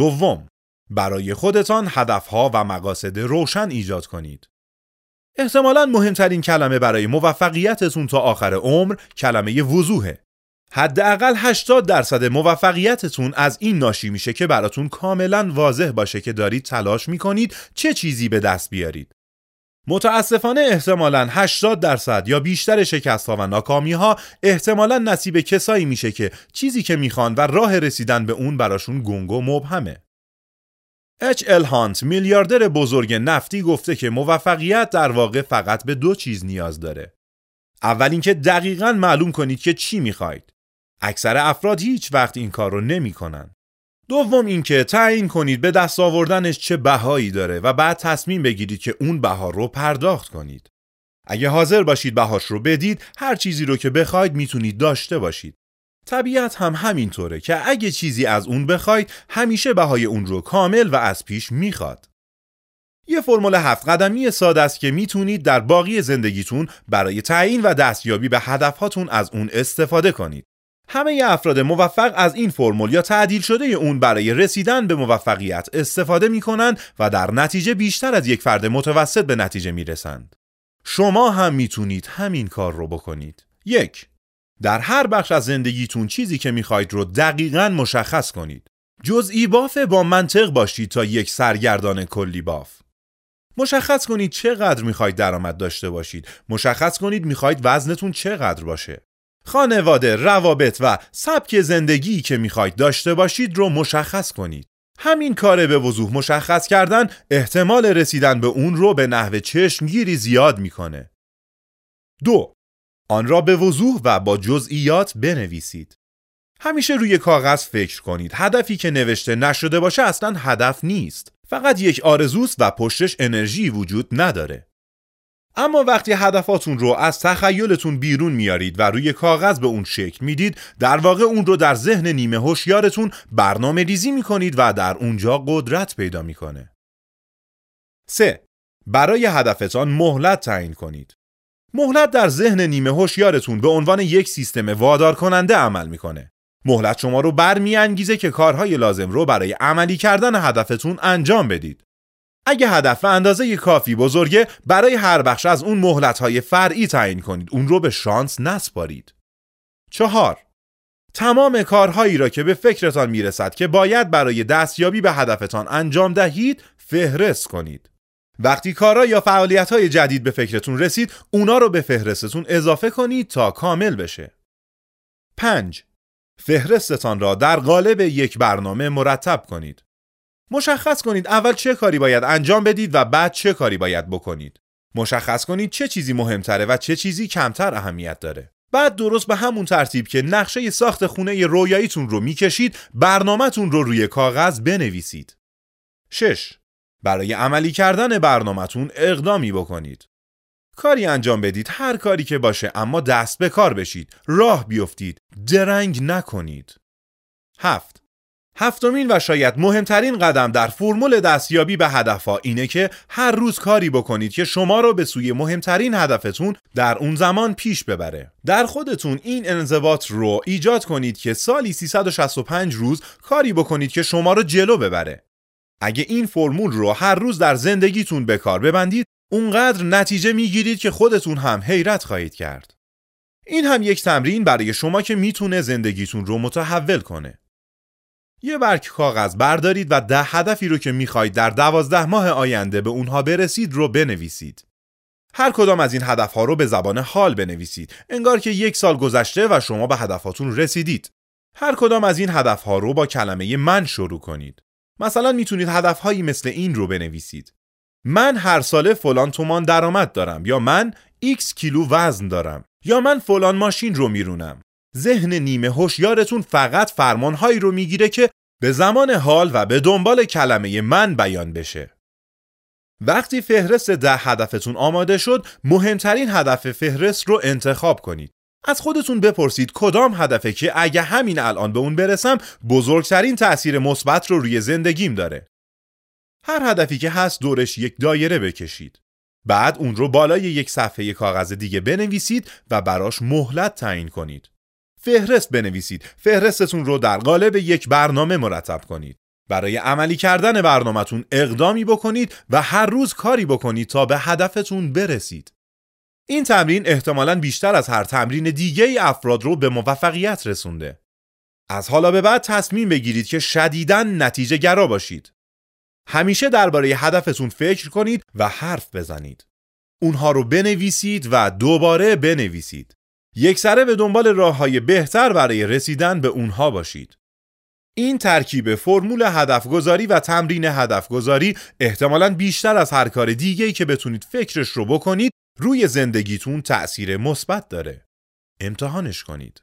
دوم برای خودتان هدفها و مقاصد روشن ایجاد کنید. احتمالا مهمترین کلمه برای موفقیتتون تا آخر عمر کلمه وضوحه. حداقل 80 درصد موفقیتتون از این ناشی میشه که براتون کاملا واضح باشه که دارید تلاش می‌کنید چه چیزی به دست بیارید. متاسفانه احتمالا 80 درصد یا بیشتر شکست ها و ناکامی ها احتمالا نصیب کسایی میشه که چیزی که می‌خوان و راه رسیدن به اون براشون گنگ و مبهمه. اچ ال هانت میلیاردر بزرگ نفتی گفته که موفقیت در واقع فقط به دو چیز نیاز داره. اول اینکه دقیقا معلوم کنید که چی می‌خواید. اکثر افراد هیچ وقت این کار رو نمی‌کنن. دوم اینکه تعیین کنید به دست آوردنش چه بهایی داره و بعد تصمیم بگیرید که اون بها رو پرداخت کنید. اگه حاضر باشید بهاش رو بدید، هر چیزی رو که بخواید می‌تونید داشته باشید. طبیعت هم همینطوره که اگه چیزی از اون بخواید، همیشه بهای اون رو کامل و از پیش می‌خواد. یه فرمول هفت قدمی ساده است که می‌تونید در باقی زندگیتون برای تعیین و دستیابی به هدفهاتون از اون استفاده کنید. همه افراد موفق از این فرمول یا تعدیل شده اون برای رسیدن به موفقیت استفاده می‌کنن و در نتیجه بیشتر از یک فرد متوسط به نتیجه می‌رسند. شما هم می‌تونید همین کار رو بکنید. یک در هر بخش از زندگیتون چیزی که می‌خواید رو دقیقا مشخص کنید. جزئی باف با منطق باشید تا یک سرگردان کلی باف. مشخص کنید چقدر می‌خواید درآمد داشته باشید. مشخص کنید می‌خواید وزنتون چقدر باشه. خانواده، روابط و سبک زندگی که می‌خواید داشته باشید رو مشخص کنید. همین کار به وضوح مشخص کردن احتمال رسیدن به اون رو به نحو چشمگیری زیاد می‌کنه. دو آن را به وضوح و با جزئیات بنویسید. همیشه روی کاغذ فکر کنید. هدفی که نوشته نشده باشه اصلا هدف نیست. فقط یک آرزوست و پشتش انرژی وجود نداره. اما وقتی هدفاتون رو از تخیلتون بیرون میارید و روی کاغذ به اون شکل می‌دید در واقع اون رو در ذهن نیمه هوشیارتون برنامه ریزی می‌کنید و در اونجا قدرت پیدا می‌کنه. 3. برای هدفتان مهلت تعیین کنید. مهلت در ذهن نیمه هوشیارتون به عنوان یک سیستم وادار کننده عمل می‌کنه. مهلت شما رو برمیانگیزه که کارهای لازم رو برای عملی کردن هدفتون انجام بدید. اگه هدف اندازه کافی بزرگه برای هر بخش از اون مهلت‌های فرعی تعیین کنید. اون رو به شانس نسپارید. چهار. تمام کارهایی را که به فکرتان می‌رسد که باید برای دستیابی به هدفتان انجام دهید فهرست کنید. وقتی کارا یا فعالیت‌های جدید به فکرتون رسید اونا رو به فهرستتون اضافه کنید تا کامل بشه. 5. فهرستتان را در قالب یک برنامه مرتب کنید. مشخص کنید اول چه کاری باید انجام بدید و بعد چه کاری باید بکنید. مشخص کنید چه چیزی مهمتره و چه چیزی کمتر اهمیت داره. بعد درست به همون ترتیب که نقشه ساخت خونه رویاییتون رو می‌کشید برنامهتون رو روی کاغذ بنویسید. 6. برای عملی کردن برنامهتون اقدامی بکنید. کاری انجام بدید هر کاری که باشه اما دست به کار بشید راه بیفتید درنگ نکنید 7. هفتمین و شاید مهمترین قدم در فرمول دستیابی به هدفها اینه که هر روز کاری بکنید که شما را به سوی مهمترین هدفتون در اون زمان پیش ببره. در خودتون این انضباط رو ایجاد کنید که سالی 365 روز کاری بکنید که شما رو جلو ببره. اگه این فرمول رو هر روز در زندگیتون به کار ببندید، اونقدر نتیجه می‌گیرید که خودتون هم حیرت خواهید کرد. این هم یک تمرین برای شما که می‌تونه زندگیتون رو متحول کنه. یه برگ کاغذ بردارید و ده هدفی رو که می‌خواید در دوازده ماه آینده به اونها برسید رو بنویسید. هر کدام از این هدفها رو به زبان حال بنویسید. انگار که یک سال گذشته و شما به هدفاتون رسیدید. هر کدام از این هدفها رو با کلمه من شروع کنید. مثلا می‌تونید هدفهایی مثل این رو بنویسید. من هر ساله فلان تومان درآمد دارم یا من x کیلو وزن دارم یا من فلان ماشین رو میرونم ذهن نیمه هوشیارتون فقط فرمانهایی رو می‌گیره که به زمان حال و به دنبال کلمه من بیان بشه. وقتی فهرست ده هدفتون آماده شد، مهمترین هدف فهرست رو انتخاب کنید. از خودتون بپرسید کدام هدفه که اگه همین الان به اون برسم بزرگترین تأثیر مثبت رو روی زندگیم داره. هر هدفی که هست دورش یک دایره بکشید. بعد اون رو بالای یک صفحه کاغذ دیگه بنویسید و براش مهلت تعیین کنید. فهرست بنویسید. فهرستتون رو در قالب یک برنامه مرتب کنید. برای عملی کردن برنامهتون اقدامی بکنید و هر روز کاری بکنید تا به هدفتون برسید. این تمرین احتمالاً بیشتر از هر تمرین دیگه ای افراد رو به موفقیت رسونده. از حالا به بعد تصمیم بگیرید که شدیداً نتیجه گرا باشید. همیشه درباره هدفتون فکر کنید و حرف بزنید. اونها رو بنویسید و دوباره بنویسید. یک سره به دنبال راه های بهتر برای رسیدن به اونها باشید. این ترکیب فرمول هدف گذاری و تمرین هدف گذاری احتمالاً بیشتر از هر کار دیگه‌ای که بتونید فکرش رو بکنید روی زندگیتون تأثیر مثبت داره. امتحانش کنید.